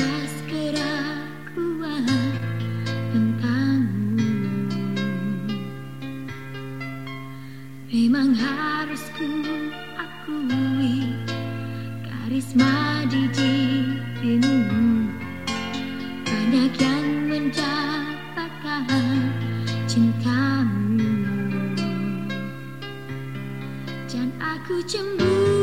seberkas keraguan tentangmu. Memang harus ku akui karisma di dirimu. Banyak yang mendapatkan cintamu. Dan aku cemburu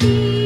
see